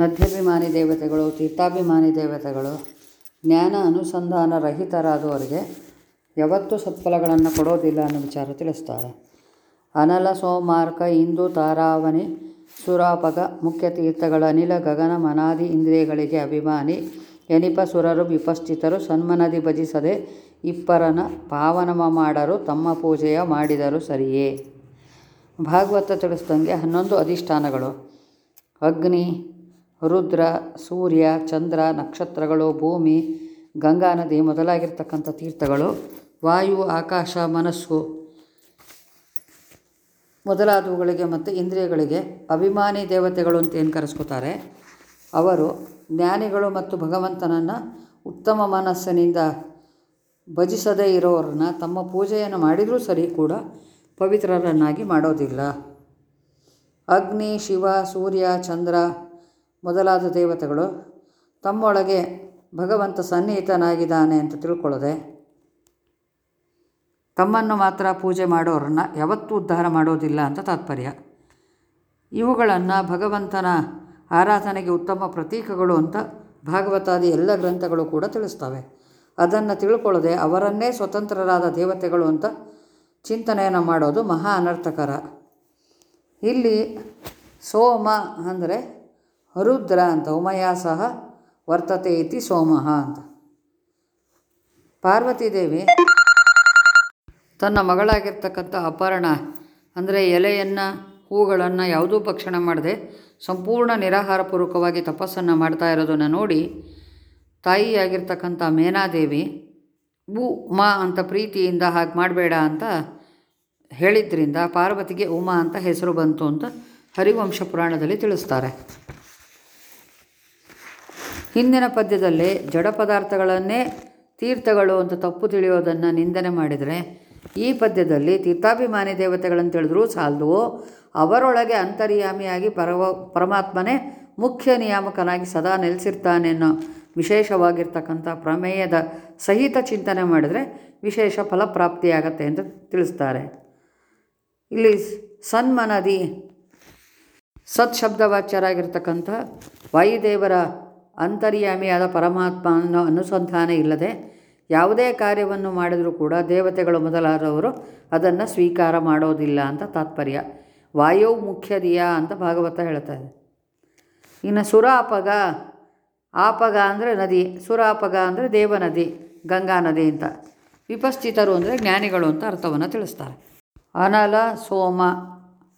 ನದ್ಯಾಭಿಮಾನಿ ದೇವತೆಗಳು, ತೀರ್ಥಾಭಿಮಾನಿ ದೇವತೆಗಳು, ಜ್ಞಾನ ಅನುಸಂಧಾನ ರಹಿತರಾದವರಿಗೆ ಯಾವತ್ತೂ ಸತ್ಫಲಗಳನ್ನು ಕೊಡೋದಿಲ್ಲ ಅನ್ನೋ ವಿಚಾರ ತಿಳಿಸ್ತಾರೆ ಅನಲ, ಸೋಮಾರ್ಕ, ಇಂದು, ತಾರಾವಣಿ ಸುರಾಪಕ ಮುಖ್ಯ ತೀರ್ಥಗಳ, ಅನಿಲ, ಗಗನ, ಮನಾದಿ ಇಂದ್ರಿಯಗಳಿಗೆ ಅಭಿಮಾನಿ, ಎನಿಪ ಸುರರು, ವಿಪಶ್ಚಿತರು, ಸನ್ಮನದಿ ಭಜಿಸದೆ ಇಪ್ಪರನ ಪಾವನಮ ಮಾಡರು, ತಮ್ಮ ಪೂಜೆಯ ಮಾಡಿದರು ಸರಿಯೇ? ಭಾಗವತ ತಿಳಿಸ್ದಂಗೆ ಹನ್ನೊಂದು ಅಧಿಷ್ಠಾನಗಳು. ಅಗ್ನಿ ರುದ್ರ, ಸೂರ್ಯ, ಚಂದ್ರ, ನಕ್ಷತ್ರಗಳು, ಭೂಮಿ, ಗಂಗಾ ನದಿ ಮೊದಲಾಗಿರ್ತಕ್ಕಂಥ ತೀರ್ಥಗಳು, ವಾಯು, ಆಕಾಶ, ಮನಸ್ಸು ಮೊದಲಾದವುಗಳಿಗೆ ಮತ್ತು ಇಂದ್ರಿಯಗಳಿಗೆ ಅಭಿಮಾನಿ ದೇವತೆಗಳು ಅಂತ ಏನು ಕರೆಸ್ಕೋತಾರೆ? ಅವರು ಜ್ಞಾನಿಗಳು ಮತ್ತು ಭಗವಂತನನ್ನು ಉತ್ತಮ ಮನಸ್ಸಿನಿಂದ ಭಜಿಸದೇ ಇರೋರನ್ನ ತಮ್ಮ ಪೂಜೆಯನ್ನು ಮಾಡಿದರೂ ಸರಿ ಕೂಡ ಪವಿತ್ರರನ್ನಾಗಿ ಮಾಡೋದಿಲ್ಲ. ಅಗ್ನಿ, ಶಿವ, ಸೂರ್ಯ, ಚಂದ್ರ ಮೊದಲಾದ ದೇವತೆಗಳು ತಮ್ಮೊಳಗೆ ಭಗವಂತ ಸನ್ನಿಹಿತನಾಗಿದ್ದಾನೆ ಅಂತ ತಿಳ್ಕೊಳ್ಳದೆ. ತಮ್ಮನ್ನು ಮಾತ್ರ ಪೂಜೆ ಮಾಡೋರನ್ನ ಯಾವತ್ತೂ ಉದ್ಧಾರ ಮಾಡೋದಿಲ್ಲ ಅಂತ ತಾತ್ಪರ್ಯ. ಇವುಗಳನ್ನು ಭಗವಂತನ ಆರಾಧನೆಗೆ ಉತ್ತಮ ಪ್ರತೀಕಗಳು ಅಂತ ಭಾಗವತಾದಿ ಎಲ್ಲ ಗ್ರಂಥಗಳು ಕೂಡ ತಿಳಿಸ್ತವೆ. ಅದನ್ನು ತಿಳ್ಕೊಳ್ಳದೆ ಅವರನ್ನೇ ಸ್ವತಂತ್ರರಾದ ದೇವತೆಗಳು ಅಂತ ಚಿಂತನೆಯನ್ನು ಮಾಡೋದು ಮಹಾ ಅನರ್ಥಕರ. ಇಲ್ಲಿ ಸೋಮ ಅಂದರೆ ರುದ್ರ ಅಂತ, ಉಮಯಾ ಸಹ ವರ್ತತೆ ಇತಿ ಸೋಮಃ ಅಂತ. ಪಾರ್ವತಿದೇವಿ ತನ್ನ ಮಗಳಾಗಿರ್ತಕ್ಕಂಥ ಅಪರ್ಣ, ಅಂದರೆ ಎಲೆಯನ್ನು, ಹೂಗಳನ್ನು ಯಾವುದೂ ಭಕ್ಷಣ ಮಾಡದೆ ಸಂಪೂರ್ಣ ನಿರಾಹಾರಪೂರ್ವಕವಾಗಿ ತಪಸ್ಸನ್ನು ಮಾಡ್ತಾ ಇರೋದನ್ನು ನೋಡಿ ತಾಯಿಯಾಗಿರ್ತಕ್ಕಂಥ ಮೇನಾದೇವಿ ಬು ಮಾ ಅಂತ ಪ್ರೀತಿಯಿಂದ ಹಾಗೆ ಮಾಡಬೇಡ ಅಂತ ಹೇಳಿದ್ರಿಂದ ಪಾರ್ವತಿಗೆ ಉಮಾ ಅಂತ ಹೆಸರು ಬಂತು ಅಂತ ಹರಿವಂಶ ಪುರಾಣದಲ್ಲಿ ತಿಳಿಸ್ತಾರೆ. ಹಿಂದಿನ ಪದ್ಯದಲ್ಲಿ ಜಡ ಪದಾರ್ಥಗಳನ್ನೇ ತೀರ್ಥಗಳು ಅಂತ ತಪ್ಪು ತಿಳಿಯೋದನ್ನು ನಿಂದನೆ ಮಾಡಿದರೆ, ಈ ಪದ್ಯದಲ್ಲಿ ತೀರ್ಥಾಭಿಮಾನಿ ದೇವತೆಗಳನ್ನು ತಿಳಿದ್ರೂ ಸಾಲದು, ಅವರೊಳಗೆ ಅಂತರ್ಯಾಮಿಯಾಗಿ ಪರವ, ಪರಮಾತ್ಮನೇ ಮುಖ್ಯ ನಿಯಾಮಕನಾಗಿ ಸದಾ ನೆಲೆಸಿರ್ತಾನೆ ಅನ್ನೋ ವಿಶೇಷವಾಗಿರ್ತಕ್ಕಂಥ ಪ್ರಮೇಯದ ಸಹಿತ ಚಿಂತನೆ ಮಾಡಿದರೆ ವಿಶೇಷ ಫಲಪ್ರಾಪ್ತಿಯಾಗತ್ತೆ ಅಂತ ತಿಳಿಸ್ತಾರೆ. ಇಲ್ಲಿ ಸನ್ಮನದಿ ಸತ್ ಶಬ್ದವಾಚ್ಯರಾಗಿರ್ತಕ್ಕಂಥ ವಾಯುದೇವರ ಅಂತರ್ಯಾಮಿಯಾದ ಪರಮಾತ್ಮ ಅನ್ನೋ ಅನುಸಂಧಾನ ಇಲ್ಲದೆ ಯಾವುದೇ ಕಾರ್ಯವನ್ನು ಮಾಡಿದರೂ ಕೂಡ ದೇವತೆಗಳು ಮೊದಲಾದವರು ಅದನ್ನು ಸ್ವೀಕಾರ ಮಾಡೋದಿಲ್ಲ ಅಂತ ತಾತ್ಪರ್ಯ. ವಾಯು ಮುಖ್ಯದಿಯ ಅಂತ ಭಾಗವತ ಹೇಳ್ತಾರೆ ಇನ್ನು ಸುರಾಪಗ, ಆಪಗ ಅಂದರೆ ನದಿ, ಸುರಾಪಗ ಅಂದರೆ ದೇವನದಿ, ಗಂಗಾ ನದಿ ಅಂತ. ವಿಪಶ್ಚಿತರು ಅಂದರೆ ಜ್ಞಾನಿಗಳು ಅಂತ ಅರ್ಥವನ್ನು ತಿಳಿಸ್ತಾರೆ. ಅನಲ, ಸೋಮ.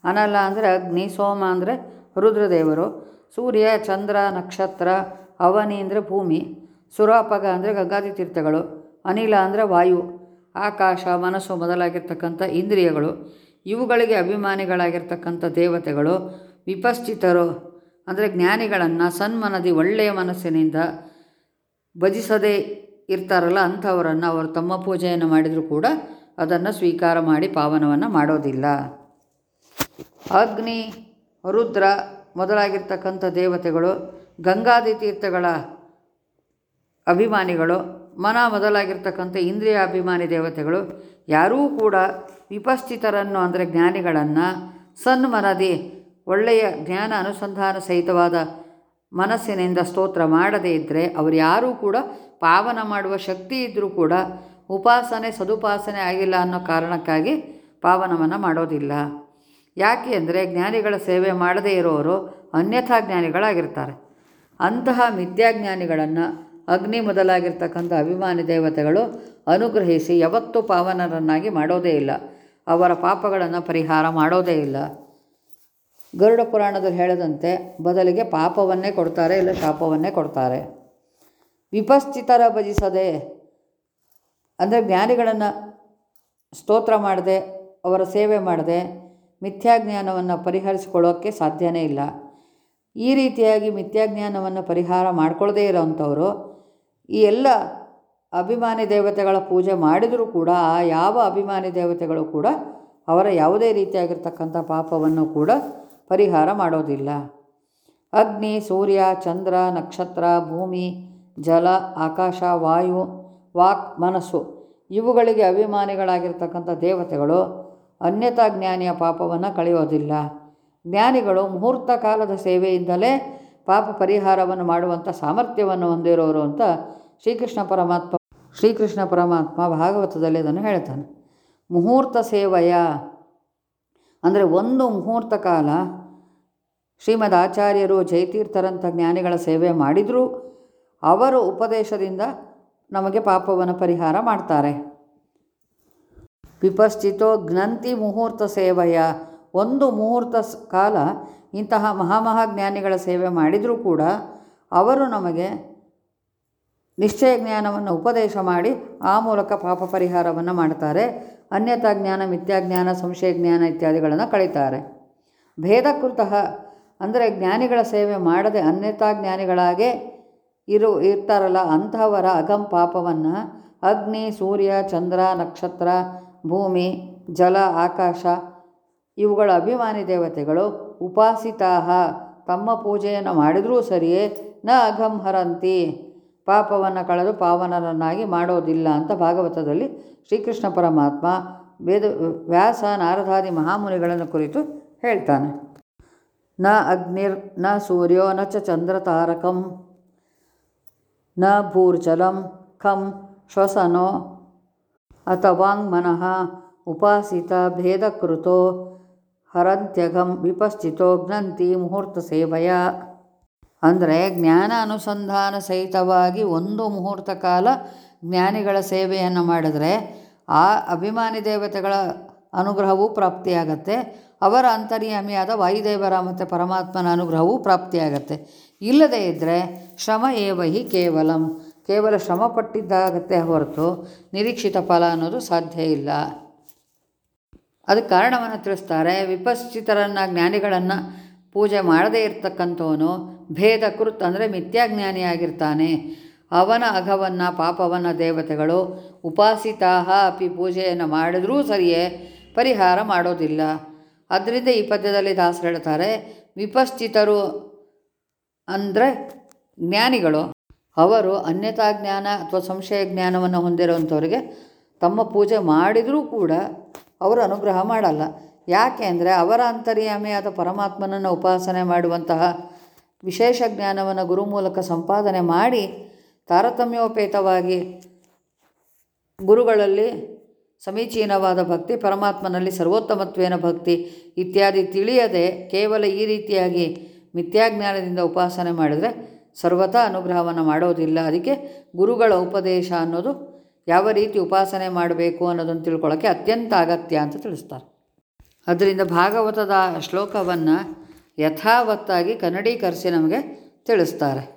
ಅನಲ ಅಂದರೆ ಅಗ್ನಿ, ಸೋಮ ಅಂದರೆ ರುದ್ರದೇವರು. ಸೂರ್ಯ, ಚಂದ್ರ, ನಕ್ಷತ್ರ ಅವನಿ ಅಂದರೆ ಭೂಮಿ, ಸುರಾಪಗ ಅಂದರೆ ಗಂಗಾದಿ ತೀರ್ಥಗಳು, ಅನಿಲ ಅಂದರೆ ವಾಯು, ಆಕಾಶ, ಮನಸ್ಸು ಮೊದಲಾಗಿರ್ತಕ್ಕಂಥ ಇಂದ್ರಿಯಗಳು, ಇವುಗಳಿಗೆ ಅಭಿಮಾನಿಗಳಾಗಿರ್ತಕ್ಕಂಥ ದೇವತೆಗಳು, ವಿಪಶ್ಚಿತರು ಅಂದರೆ ಜ್ಞಾನಿಗಳನ್ನು ಸನ್ಮನದಿ ಒಳ್ಳೆಯ ಮನಸ್ಸಿನಿಂದ ಭಜಿಸದೇ ಇರ್ತಾರಲ್ಲ ಅಂಥವರನ್ನು ಅವರು ತಮ್ಮ ಪೂಜೆಯನ್ನು ಮಾಡಿದರೂ ಕೂಡ ಅದನ್ನು ಸ್ವೀಕಾರ ಮಾಡಿ ಪಾವನವನ್ನು ಮಾಡೋದಿಲ್ಲ. ಅಗ್ನಿ, ರುದ್ರ ಮೊದಲಾಗಿರ್ತಕ್ಕಂಥ ದೇವತೆಗಳು ಗಂಗಾದಿ ತೀರ್ಥಗಳ ಅಭಿಮಾನಿಗಳು, ಮನ ಮೊದಲಾಗಿರ್ತಕ್ಕಂಥ ಇಂದ್ರಿಯ ಅಭಿಮಾನಿ ದೇವತೆಗಳು, ಯಾರೂ ಕೂಡ ವಿಪಸ್ಥಿತರನ್ನು ಅಂದರೆ ಜ್ಞಾನಿಗಳನ್ನು ಸನ್ಮನದಿ, ಒಳ್ಳೆಯ ಜ್ಞಾನ ಅನುಸಂಧಾನ ಸಹಿತವಾದ ಮನಸ್ಸಿನಿಂದ ಸ್ತೋತ್ರ ಮಾಡದೇ ಇದ್ದರೆ ಅವರು ಯಾರೂ ಕೂಡ ಪಾವನ ಮಾಡುವ ಶಕ್ತಿ ಇದ್ದರೂ ಕೂಡ ಉಪಾಸನೆ, ಸದುಪಾಸನೆ ಆಗಿಲ್ಲ ಅನ್ನೋ ಕಾರಣಕ್ಕಾಗಿ ಪಾವನವನ್ನು ಮಾಡೋದಿಲ್ಲ. ಯಾಕೆ ಅಂದರೆ ಜ್ಞಾನಿಗಳ ಸೇವೆ ಮಾಡದೇ ಇರೋರು ಅನ್ಯಥಾ ಜ್ಞಾನಿಗಳಾಗಿರ್ತಾರೆ. ಅಂತಹ ಮಿಥ್ಯಾಜ್ಞಾನಿಗಳನ್ನು ಅಗ್ನಿ ಮೊದಲಾಗಿರ್ತಕ್ಕಂಥ ಅಭಿಮಾನಿ ದೇವತೆಗಳು ಅನುಗ್ರಹಿಸಿ ಯಾವತ್ತೂ ಪಾವನರನ್ನಾಗಿ ಮಾಡೋದೇ ಇಲ್ಲ. ಅವರ ಪಾಪಗಳನ್ನು ಪರಿಹಾರ ಮಾಡೋದೇ ಇಲ್ಲ. ಗರುಡ ಪುರಾಣದಲ್ಲಿ ಹೇಳದಂತೆ ಬದಲಿಗೆ ಪಾಪವನ್ನೇ ಕೊಡ್ತಾರೆ ಇಲ್ಲ ಶಾಪವನ್ನೇ ಕೊಡ್ತಾರೆ. ವಿಪಶ್ಚಿತರ ಭಜಿಸದೆ ಅಂದರೆ ಜ್ಞಾನಿಗಳನ್ನು ಸ್ತೋತ್ರ ಮಾಡದೆ ಅವರ ಸೇವೆ ಮಾಡದೆ ಮಿಥ್ಯಾಜ್ಞಾನವನ್ನು ಪರಿಹರಿಸಿಕೊಳ್ಳೋಕ್ಕೆ ಸಾಧ್ಯವೇ ಇಲ್ಲ. ಈ ರೀತಿಯಾಗಿ ಮಿಥ್ಯಾಜ್ಞಾನವನ್ನು ಪರಿಹಾರ ಮಾಡಿಕೊಳ್ಳದೇ ಇರೋವಂಥವರು ಈ ಎಲ್ಲ ಅಭಿಮಾನಿ ದೇವತೆಗಳ ಪೂಜೆ ಮಾಡಿದರೂ ಕೂಡ, ಆ ಯಾವ ಅಭಿಮಾನಿ ದೇವತೆಗಳು ಕೂಡ ಅವರ ಯಾವುದೇ ರೀತಿಯಾಗಿರ್ತಕ್ಕಂಥ ಪಾಪವನ್ನು ಕೂಡ ಪರಿಹಾರ ಮಾಡೋದಿಲ್ಲ. ಅಗ್ನಿ, ಸೂರ್ಯ, ಚಂದ್ರ, ನಕ್ಷತ್ರ, ಭೂಮಿ, ಜಲ, ಆಕಾಶ, ವಾಯು, ವಾಕ್, ಮನಸ್ಸು, ಇವುಗಳಿಗೆ ಅಭಿಮಾನಿಗಳಾಗಿರ್ತಕ್ಕಂಥ ದೇವತೆಗಳು ಅನ್ಯತಾ ಜ್ಞಾನಿಯ ಪಾಪವನ್ನು ಕಳೆಯೋದಿಲ್ಲ. ಜ್ಞಾನಿಗಳು ಮುಹೂರ್ತ ಕಾಲದ ಸೇವೆಯಿಂದಲೇ ಪಾಪ ಪರಿಹಾರವನ್ನು ಮಾಡುವಂಥ ಸಾಮರ್ಥ್ಯವನ್ನು ಹೊಂದಿರೋರು ಅಂತ ಶ್ರೀಕೃಷ್ಣ ಪರಮಾತ್ಮ ಶ್ರೀಕೃಷ್ಣ ಪರಮಾತ್ಮ ಭಾಗವತದಲ್ಲಿ ಅದನ್ನು ಹೇಳ್ತಾನೆ. ಮುಹೂರ್ತ ಸೇವೆಯ, ಅಂದರೆ ಒಂದು ಮುಹೂರ್ತ ಕಾಲ ಶ್ರೀಮದ್ ಆಚಾರ್ಯರು ಜಯತೀರ್ಥರಂಥ ಜ್ಞಾನಿಗಳ ಸೇವೆ ಮಾಡಿದರೂ, ಅವರ ಉಪದೇಶದಿಂದ ನಮಗೆ ಪಾಪವನ್ನು ಪರಿಹಾರ ಮಾಡ್ತಾರೆ. ವಿಪಶ್ಚಿತೋ ಜ್ಞಂತಿ ಮುಹೂರ್ತ ಸೇವೆಯ ಒಂದು ಮುಹೂರ್ತ ಕಾಲ ಇಂತಹ ಮಹಾಮಹಾಜ್ಞಾನಿಗಳ ಸೇವೆ ಮಾಡಿದರೂ ಕೂಡ ಅವರು ನಮಗೆ ನಿಶ್ಚಯ ಜ್ಞಾನವನ್ನು ಉಪದೇಶ ಮಾಡಿ ಆ ಮೂಲಕ ಪಾಪ ಪರಿಹಾರವನ್ನು ಮಾಡ್ತಾರೆ. ಅನ್ಯತಾ ಜ್ಞಾನ ಮಿಥ್ಯಾಜ್ಞಾನ ಸಂಶಯ ಜ್ಞಾನ ಇತ್ಯಾದಿಗಳನ್ನು ಕಳೀತಾರೆ. ಭೇದಕೃತಃ ಅಂದರೆ ಜ್ಞಾನಿಗಳ ಸೇವೆ ಮಾಡದೆ ಅನ್ಯತಾ ಜ್ಞಾನಿಗಳಾಗೇ ಇರು ಇರ್ತಾರಲ್ಲ ಅಂಥವರ ಅಗಂ ಪಾಪವನ್ನು ಅಗ್ನಿ, ಸೂರ್ಯ, ಚಂದ್ರ, ನಕ್ಷತ್ರ, ಭೂಮಿ, ಜಲ, ಆಕಾಶ ಇವುಗಳ ಅಭಿಮಾನಿ ದೇವತೆಗಳು ಉಪಾಸಿತಾಹ. ತಮ್ಮ ಪೂಜೆಯನ್ನು ಮಾಡಿದರೂ ಸರಿಯೇ, ನ ಅಘಂ ಹರಂತಿ. ಪಾಪವನ್ನು ಕಳೆದು ಪಾವನರನ್ನಾಗಿ ಮಾಡೋದಿಲ್ಲ ಅಂತ ಭಾಗವತದಲ್ಲಿ ಶ್ರೀಕೃಷ್ಣ ಪರಮಾತ್ಮ ವೇದ, ವ್ಯಾಸ, ನಾರದಾದಿ ಮಹಾಮುನಿಗಳನ್ನು ಕುರಿತು ಹೇಳ್ತಾನೆ. ನ ಅಗ್ನಿರ್, ನ ಸೂರ್ಯೋ, ನ ಚ ಚಂದ್ರತಾರಕಂ ನ ಭೂರ್ಜಲಂ ಖಂ ಶ್ವಸನೋ. ಅಥವಾಂಗ್ಮನಃ ಉಪಾಸಿತ ಭೇದಕೃತೋ ಹರಂತ್ಯಘಂ ವಿಪಶ್ಚಿತೋ ಜ್ಞಂತಿ ಮುಹೂರ್ತ ಸೇವೆಯ. ಅಂದರೆ ಜ್ಞಾನ ಅನುಸಂಧಾನ ಸಹಿತವಾಗಿ ಒಂದು ಮುಹೂರ್ತ ಕಾಲ ಜ್ಞಾನಿಗಳ ಸೇವೆಯನ್ನು ಮಾಡಿದರೆ ಆ ಅಭಿಮಾನಿ ದೇವತೆಗಳ ಅನುಗ್ರಹವೂ ಪ್ರಾಪ್ತಿಯಾಗತ್ತೆ. ಅವರ ಅಂತರ್ಯಾಮಿಯಾದ ವಾಯುದೇವರ ಮತ್ತು ಪರಮಾತ್ಮನ ಅನುಗ್ರಹವೂ ಪ್ರಾಪ್ತಿಯಾಗತ್ತೆ. ಇಲ್ಲದೇ ಇದ್ದರೆ ಶ್ರಮ ಏವಹಿ ಕೇವಲಂ. ಕೇವಲ ಶ್ರಮ ಪಟ್ಟಿದ್ದಾಗತ್ತೆ ಹೊರತು ನಿರೀಕ್ಷಿತ ಫಲ ಅನ್ನೋದು ಸಾಧ್ಯ ಇಲ್ಲ. ಅದಕ್ಕೆ ಕಾರಣವನ್ನು ತಿಳಿಸ್ತಾರೆ, ವಿಪಶ್ಚಿತರನ್ನು ಜ್ಞಾನಿಗಳನ್ನು ಪೂಜೆ ಮಾಡದೇ ಇರತಕ್ಕಂಥವನು ಭೇದ ಕೃತ್ ಅಂದರೆ ಮಿಥ್ಯಾಜ್ಞಾನಿಯಾಗಿರ್ತಾನೆ. ಅವನ ಅಘವನ್ನು, ಪಾಪವನ್ನು ದೇವತೆಗಳು ಉಪಾಸಿತಾಹ ಅಪಿ ಪೂಜೆಯನ್ನು ಮಾಡಿದರೂ ಸರಿಯೇ, ಪರಿಹಾರ ಮಾಡೋದಿಲ್ಲ. ಅದರಿಂದ ಈ ಪದ್ಯದಲ್ಲಿ ದಾಸರು ಹೇಳ್ತಾರೆ, ವಿಪಶ್ಚಿತರು ಅಂದರೆ ಜ್ಞಾನಿಗಳು, ಅವರು ಅನ್ಯತಾ ಜ್ಞಾನ ಅಥವಾ ಸಂಶಯ ಜ್ಞಾನವನ್ನು ಹೊಂದಿರುವಂಥವರಿಗೆ ತಮ್ಮ ಪೂಜೆ ಮಾಡಿದರೂ ಕೂಡ ಅವರು ಅನುಗ್ರಹ ಮಾಡಲ್ಲ. ಯಾಕೆ ಅಂದರೆ ಅವರ ಅಂತರ್ಯಾಮಿಯಾದ ಪರಮಾತ್ಮನನ್ನು ಉಪಾಸನೆ ಮಾಡುವಂತಹ ವಿಶೇಷ ಜ್ಞಾನವನ್ನು ಗುರು ಮೂಲಕ ಸಂಪಾದನೆ ಮಾಡಿ ತಾರತಮ್ಯೋಪೇತವಾಗಿ ಗುರುಗಳಲ್ಲಿ ಸಮೀಚೀನವಾದ ಭಕ್ತಿ, ಪರಮಾತ್ಮನಲ್ಲಿ ಸರ್ವೋತ್ತಮತ್ವೇನ ಭಕ್ತಿ ಇತ್ಯಾದಿ ತಿಳಿಯದೆ ಕೇವಲ ಈ ರೀತಿಯಾಗಿ ಮಿಥ್ಯಾಜ್ಞಾನದಿಂದ ಉಪಾಸನೆ ಮಾಡಿದರೆ ಸರ್ವತಾ ಅನುಗ್ರಹವನ್ನು ಮಾಡೋದಿಲ್ಲ. ಅದಕ್ಕೆ ಗುರುಗಳ ಉಪದೇಶ ಅನ್ನೋದು ಯಾವ ರೀತಿ ಉಪಾಸನೆ ಮಾಡಬೇಕು ಅನ್ನೋದನ್ನು ತಿಳ್ಕೊಳ್ಳೋಕ್ಕೆ ಅತ್ಯಂತ ಅಗತ್ಯ ಅಂತ ತಿಳಿಸ್ತಾರೆ. ಅದರಿಂದ ಭಾಗವತದ ಶ್ಲೋಕವನ್ನು ಯಥಾವತ್ತಾಗಿ ಕನ್ನಡೀಕರಿಸಿ ನಮಗೆ ತಿಳಿಸ್ತಾರೆ.